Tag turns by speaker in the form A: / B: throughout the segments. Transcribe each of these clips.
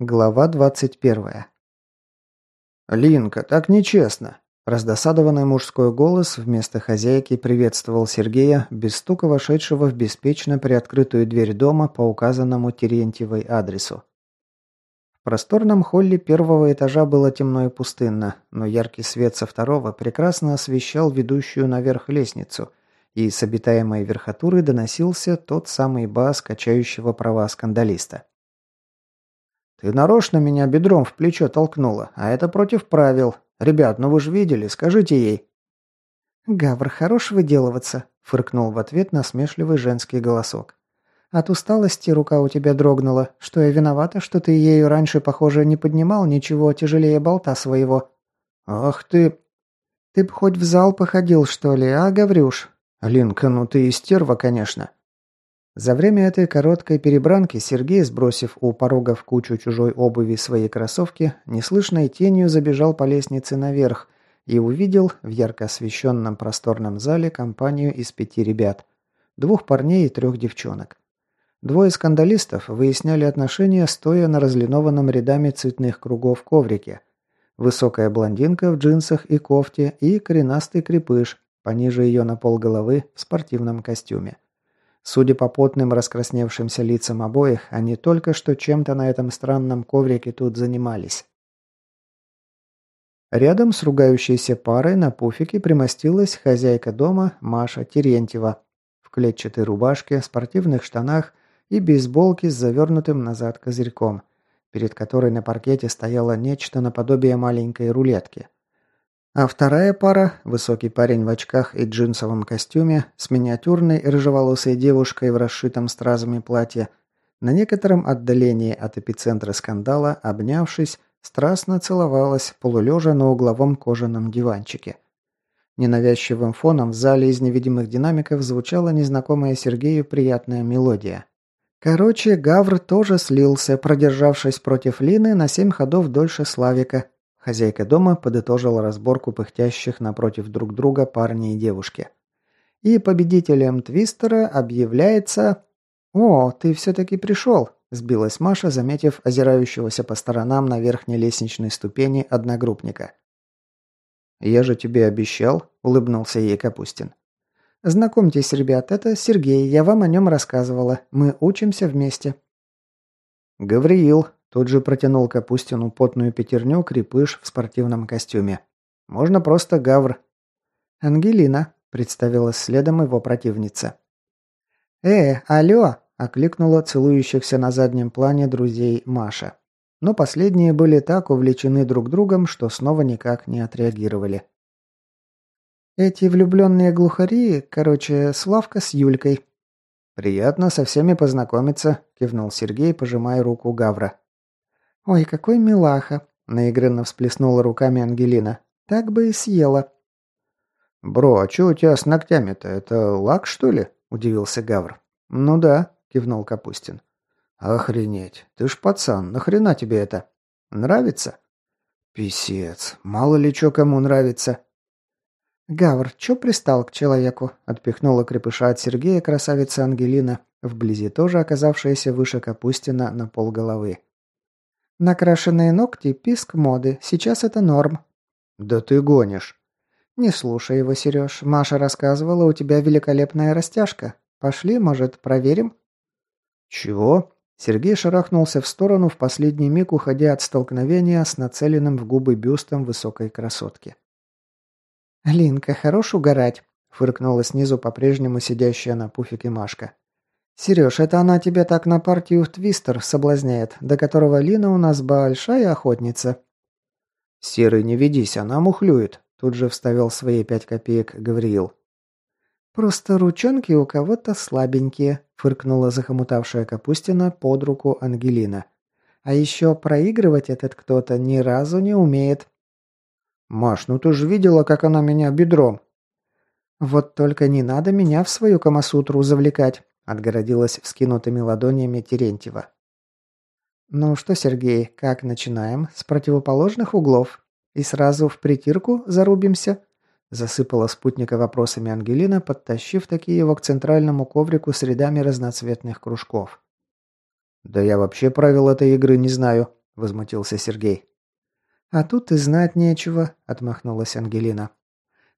A: Глава 21. «Линка, так нечестно!» Раздосадованный мужской голос вместо хозяйки приветствовал Сергея, без стука вошедшего в беспечно приоткрытую дверь дома по указанному Терентьевой адресу. В просторном холле первого этажа было темно и пустынно, но яркий свет со второго прекрасно освещал ведущую наверх лестницу, и с обитаемой верхотуры доносился тот самый бас качающего права скандалиста. «Ты нарочно меня бедром в плечо толкнула, а это против правил. Ребят, ну вы же видели, скажите ей».
B: «Гавр, хорош выделываться», — фыркнул в ответ насмешливый женский голосок. «От усталости рука у тебя дрогнула. Что я виновата, что ты ею раньше, похоже, не поднимал ничего тяжелее болта своего?»
A: «Ах ты...»
B: «Ты б хоть в зал походил, что ли, а, Гаврюш?»
A: «Линка, ну ты истерва, конечно».
B: За время этой короткой перебранки Сергей, сбросив у порога в кучу чужой обуви свои кроссовки, неслышной тенью забежал по лестнице наверх и увидел в ярко освещенном просторном зале компанию из пяти ребят. Двух парней и трех девчонок. Двое скандалистов выясняли отношения, стоя на разлинованном рядами цветных кругов коврике. Высокая блондинка в джинсах и кофте и коренастый крепыш, пониже ее на полголовы в спортивном костюме. Судя по потным раскрасневшимся лицам обоих, они только что чем-то на этом странном коврике тут занимались. Рядом с ругающейся парой на пуфике примостилась хозяйка дома Маша Терентьева в клетчатой рубашке, спортивных штанах и бейсболке с завернутым назад козырьком, перед которой на паркете стояло нечто наподобие маленькой рулетки – а вторая пара, высокий парень в очках и джинсовом костюме, с миниатюрной рыжеволосой девушкой в расшитом стразами платье, на некотором отдалении от эпицентра скандала, обнявшись, страстно целовалась, полулежа на угловом кожаном диванчике. Ненавязчивым фоном в зале из невидимых динамиков звучала незнакомая Сергею приятная мелодия. Короче, Гавр тоже слился, продержавшись против Лины на семь ходов дольше Славика, Хозяйка дома подытожила разборку пыхтящих напротив друг друга парня и девушки. И победителем Твистера объявляется... «О, ты все-таки пришел!» – сбилась Маша, заметив озирающегося по сторонам на верхней лестничной ступени одногруппника.
A: «Я же тебе обещал», – улыбнулся ей Капустин.
B: «Знакомьтесь, ребят, это Сергей, я вам о нем рассказывала. Мы учимся вместе».
A: «Гавриил», Тут же протянул Капустину потную пятерню крепыш в спортивном костюме. «Можно просто Гавр».
B: «Ангелина», — представилась следом его противница. «Э, алло!» — окликнула целующихся на заднем плане друзей Маша. Но последние были так увлечены друг другом, что снова никак не отреагировали. «Эти влюбленные глухари, короче, Славка с Юлькой».
A: «Приятно со всеми познакомиться», — кивнул Сергей, пожимая руку Гавра.
B: «Ой, какой милаха!» – наигранно всплеснула руками Ангелина. «Так бы и съела».
A: «Бро, а чё у тебя с ногтями-то? Это лак, что ли?» – удивился Гавр.
B: «Ну да», – кивнул Капустин.
A: «Охренеть! Ты ж пацан, нахрена тебе это? Нравится?» «Писец, мало ли чё кому нравится».
B: «Гавр, чё пристал к человеку?» – отпихнула крепыша от Сергея красавица Ангелина, вблизи тоже оказавшаяся выше Капустина на полголовы. Накрашенные ногти – писк моды. Сейчас это норм.
A: Да ты гонишь.
B: Не слушай его, Сереж. Маша рассказывала, у тебя великолепная растяжка. Пошли, может, проверим?
A: Чего? Сергей шарахнулся в сторону, в последний миг уходя от столкновения с нацеленным в губы бюстом высокой красотки.
B: «Линка, хорош угорать», – фыркнула снизу по-прежнему сидящая на пуфике Машка. «Сереж, это она тебя так на партию в Твистер соблазняет, до которого Лина у нас большая охотница».
A: «Серый, не ведись, она мухлюет», – тут же вставил свои пять копеек Гавриил.
B: «Просто ручонки у кого-то слабенькие», – фыркнула захомутавшая Капустина под руку Ангелина. «А еще проигрывать этот кто-то ни разу не умеет».
A: «Маш, ну ты же видела, как она меня бедром?»
B: «Вот только не надо меня в свою камасутру завлекать. Отгородилась вскинутыми ладонями Терентьева. «Ну что, Сергей, как начинаем? С противоположных углов? И сразу в притирку зарубимся?» Засыпала спутника вопросами Ангелина, подтащив такие его к центральному коврику с рядами разноцветных кружков.
A: «Да я вообще правил этой игры не знаю», – возмутился Сергей.
B: «А тут и знать нечего», – отмахнулась Ангелина.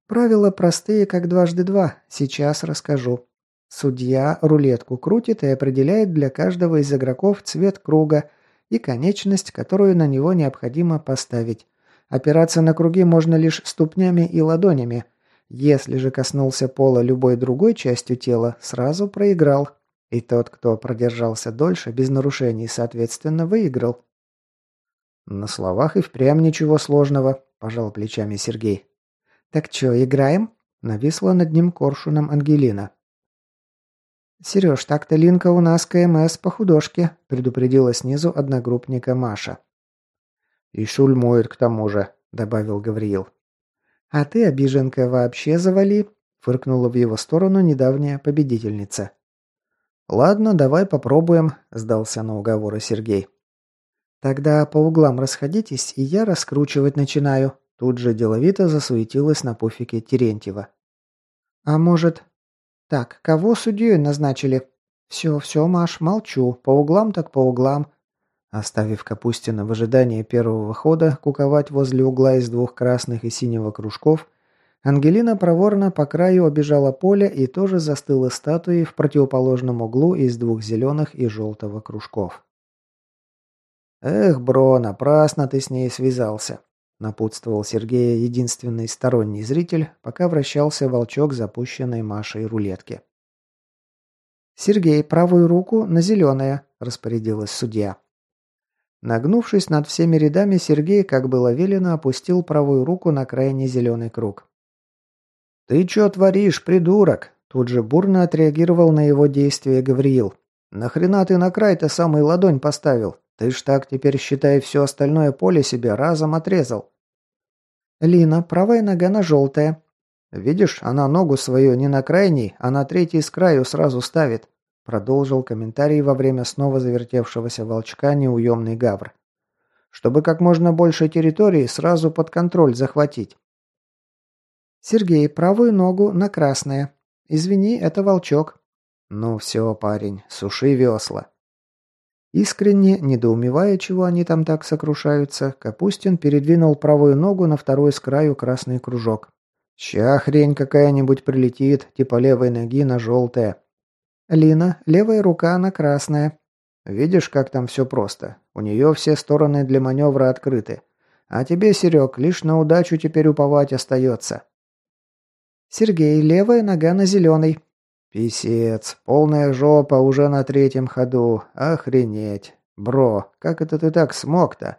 B: «Правила простые, как дважды два. Сейчас расскажу. Судья рулетку крутит и определяет для каждого из игроков цвет круга и конечность, которую на него необходимо поставить. Опираться на круги можно лишь ступнями и ладонями. Если же коснулся пола любой другой частью тела, сразу проиграл. И тот, кто продержался дольше, без нарушений, соответственно, выиграл.
A: «На словах и впрямь ничего сложного», – пожал плечами Сергей.
B: «Так чё, играем?» – нависла над ним коршуном Ангелина. «Серёж, так-то Линка у нас КМС по художке», – предупредила снизу одногруппника Маша.
A: «И шульмует к тому же», – добавил Гавриил.
B: «А ты, обиженка, вообще завали», – фыркнула в его сторону недавняя победительница.
A: «Ладно, давай попробуем», – сдался на уговоры Сергей.
B: «Тогда по углам расходитесь, и я раскручивать начинаю». Тут же деловито засуетилась на пуфике Терентьева. «А может...» «Так, кого судьей назначили?» «Все, все, Маш, молчу. По углам так по углам».
A: Оставив Капустина в ожидании первого хода куковать возле угла из двух красных и синего кружков, Ангелина проворно по краю обежала поле и тоже застыла статуей в противоположном углу из двух зеленых и желтого кружков. «Эх, бро, напрасно ты с ней связался», – напутствовал Сергея единственный сторонний зритель, пока вращался волчок запущенной Машей рулетки.
B: «Сергей, правую руку на зеленое», – распорядилась судья.
A: Нагнувшись над всеми рядами, Сергей, как было велено, опустил правую руку на крайний зеленый круг. «Ты чё творишь, придурок?» Тут же бурно отреагировал на его действия Гавриил. «Нахрена ты на край-то самый ладонь поставил? Ты ж так теперь, считай, все остальное поле себе разом отрезал.
B: Лина, правая нога на желтая.
A: Видишь, она ногу свою не на крайней, а на третий с краю сразу ставит. Продолжил комментарий во время снова завертевшегося волчка неуемный гавр. Чтобы как можно больше территории сразу под контроль захватить.
B: Сергей, правую ногу на красное. Извини, это волчок.
A: Ну все, парень, суши весла. Искренне, недоумевая, чего они там так сокрушаются, Капустин передвинул правую ногу на второй с краю красный кружок. «Ща хрень какая-нибудь прилетит, типа левой ноги на желтое».
B: «Лина, левая рука на красное».
A: «Видишь, как там все просто. У нее все стороны для маневра открыты. А тебе, Серег, лишь на удачу теперь уповать остается».
B: «Сергей, левая нога на зеленый».
A: «Писец, полная жопа уже на третьем ходу. Охренеть. Бро, как это ты так смог-то?»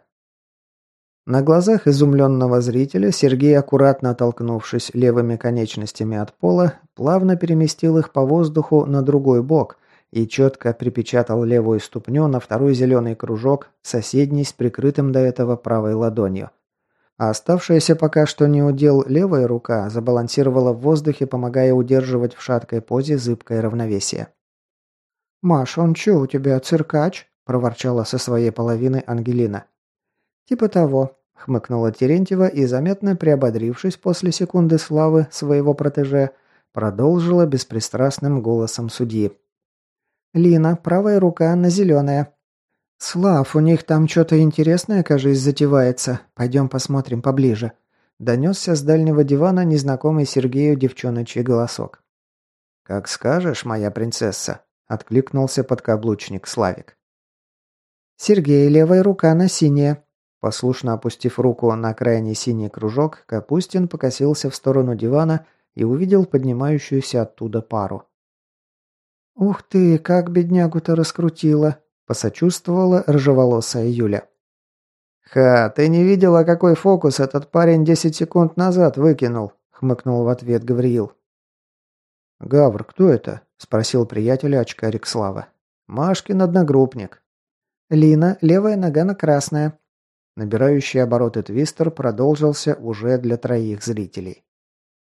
A: На глазах изумленного зрителя Сергей, аккуратно оттолкнувшись левыми конечностями от пола, плавно переместил их по воздуху на другой бок и четко припечатал левую ступню на второй зеленый кружок, соседний с прикрытым до этого правой ладонью а оставшаяся пока что не удел левая рука забалансировала в воздухе, помогая удерживать в шаткой позе зыбкое равновесие.
B: «Маш, он чё у тебя, циркач?» – проворчала со своей половины Ангелина. «Типа того», – хмыкнула Терентьева и, заметно приободрившись после секунды славы своего протеже, продолжила беспристрастным голосом судьи. «Лина, правая рука на зеленая. «Слав, у них там что-то интересное, кажется, затевается. Пойдем посмотрим поближе». Донесся с дальнего дивана незнакомый Сергею девчоночий голосок.
A: «Как скажешь, моя принцесса», — откликнулся подкаблучник Славик.
B: «Сергей, левая рука на синее».
A: Послушно опустив руку на крайний синий кружок, Капустин покосился в сторону дивана и увидел поднимающуюся оттуда пару.
B: «Ух ты, как беднягу-то раскрутила!» Посочувствовала рыжеволосая Юля.
A: «Ха, ты не видела, какой фокус этот парень десять секунд назад выкинул?» – хмыкнул в ответ Гавриил. «Гавр, кто это?» – спросил приятеля очкарик Слава. «Машкин одногруппник».
B: «Лина, левая нога на красная».
A: Набирающий обороты твистер продолжился уже для троих зрителей.